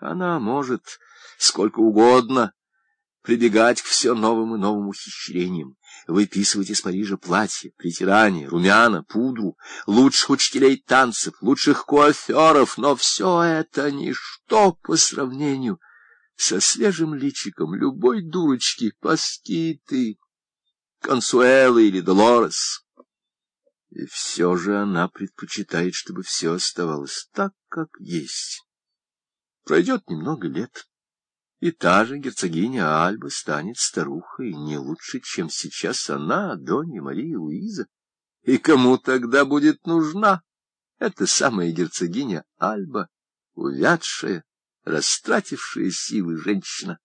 Она может сколько угодно прибегать к все новым и новым ухищрениям, выписывать из Парижа платья, притирания, румяна, пудру, лучших учителей танцев, лучших куаферов, но все это ничто по сравнению со свежим личиком любой дурочки, Паскиты, Консуэлы или Долорес. И все же она предпочитает, чтобы все оставалось так, как есть. Пройдет немного лет, и та же герцогиня Альба станет старухой не лучше, чем сейчас она, Донья Мария Луиза. И кому тогда будет нужна эта самая герцогиня Альба, увядшая, растратившая силы женщина?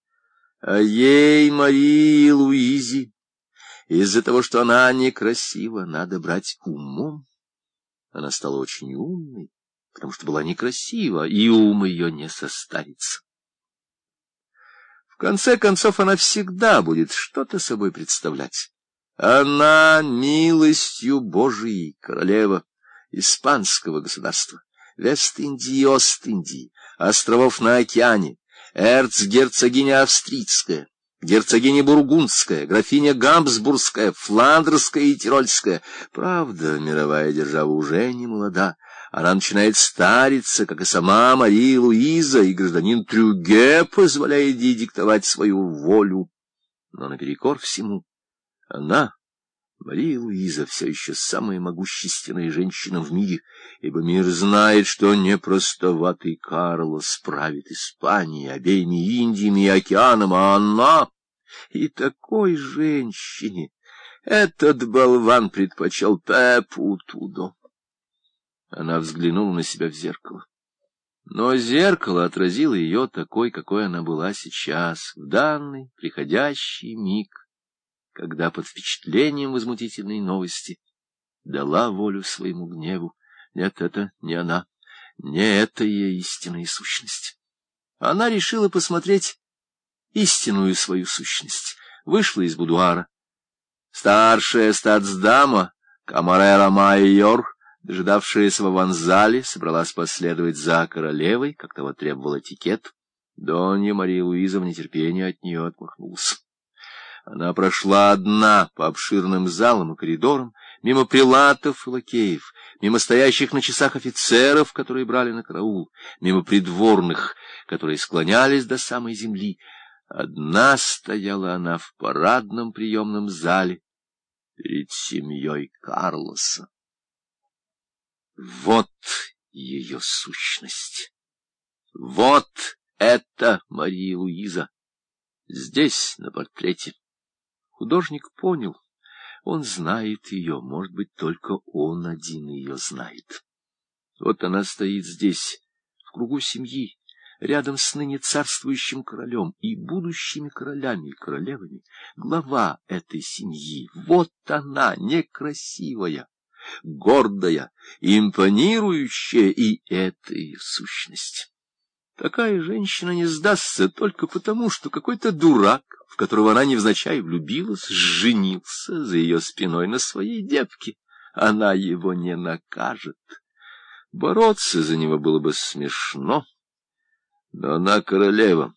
А ей, Марии Луизе, из-за того, что она некрасива, надо брать умом. Она стала очень умной, потому что была некрасива, и ум ее не состарится. В конце концов, она всегда будет что-то собой представлять. Она милостью Божией, королева испанского государства, Вест-Индии и Ост-Индии, островов на океане, эрцгерцогиня австрийская, герцогиня Бургундская, графиня Гамсбургская, Фландерская и Тирольская. Правда, мировая держава уже не молода, она начинает стариться, как и сама Мария Луиза, и гражданин Трюге позволяет ей диктовать свою волю. Но наперекор всему она, Мария Луиза, все еще самая могущественная женщина в мире, ибо мир знает, что непростоватый Карлос справит Испанией, обеими Индиями и океаном, а она и такой женщине этот болван предпочел Пепу Тудо. Она взглянула на себя в зеркало. Но зеркало отразило ее такой, какой она была сейчас, в данный приходящий миг, когда под впечатлением возмутительной новости дала волю своему гневу. Нет, это не она, не это ее истинная сущность. Она решила посмотреть истинную свою сущность, вышла из будуара. Старшая статсдама, Камарера Майор, дожидавшаяся в ванзале, собралась последовать за королевой, как того требовал этикет. Донья Мария Луиза в нетерпении от нее отмахнулся. Она прошла одна по обширным залам и коридорам, мимо прилатов и лакеев, мимо стоящих на часах офицеров, которые брали на караул, мимо придворных, которые склонялись до самой земли. Одна стояла она в парадном приемном зале перед семьей Карлоса. Вот ее сущность. Вот это Мария Луиза. Здесь, на портрете. Художник понял. Он знает ее, может быть, только он один ее знает. Вот она стоит здесь, в кругу семьи, рядом с ныне царствующим королем и будущими королями и королевами, глава этой семьи. Вот она, некрасивая, гордая, импонирующая, и это ее сущность. Такая женщина не сдастся только потому, что какой-то дурак, в которого она невзначай влюбилась, женился за ее спиной на своей девке. Она его не накажет. Бороться за него было бы смешно. Но она королева.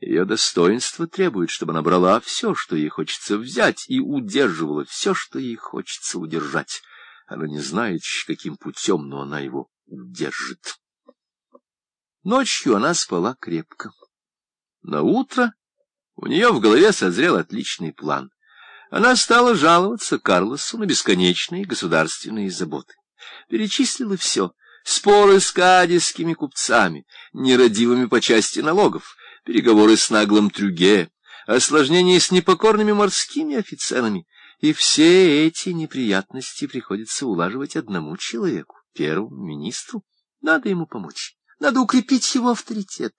Ее достоинство требует, чтобы она брала все, что ей хочется взять, и удерживала все, что ей хочется удержать. Она не знает, каким путем, но она его удержит. Ночью она спала крепко. На утро у нее в голове созрел отличный план. Она стала жаловаться Карлосу на бесконечные государственные заботы. Перечислила все — споры с кадисскими купцами, нерадивыми по части налогов, переговоры с наглым Трюге, осложнения с непокорными морскими офицерами, и все эти неприятности приходится улаживать одному человеку, первому министру. Надо ему помочь, надо укрепить его авторитет.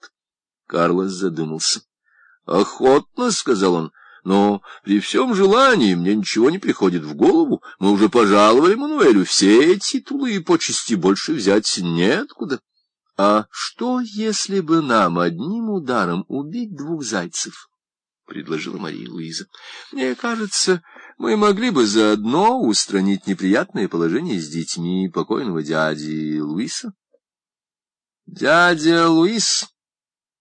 Карлос задумался. — Охотно, — сказал он, — но при всем желании мне ничего не приходит в голову. Мы уже пожаловали Мануэлю, все титулы и почести больше взять неоткуда. А что, если бы нам одним ударом убить двух зайцев? — предложила Мария Луиза. — Мне кажется, мы могли бы заодно устранить неприятное положение с детьми покойного дяди Луиса. Дядя Луис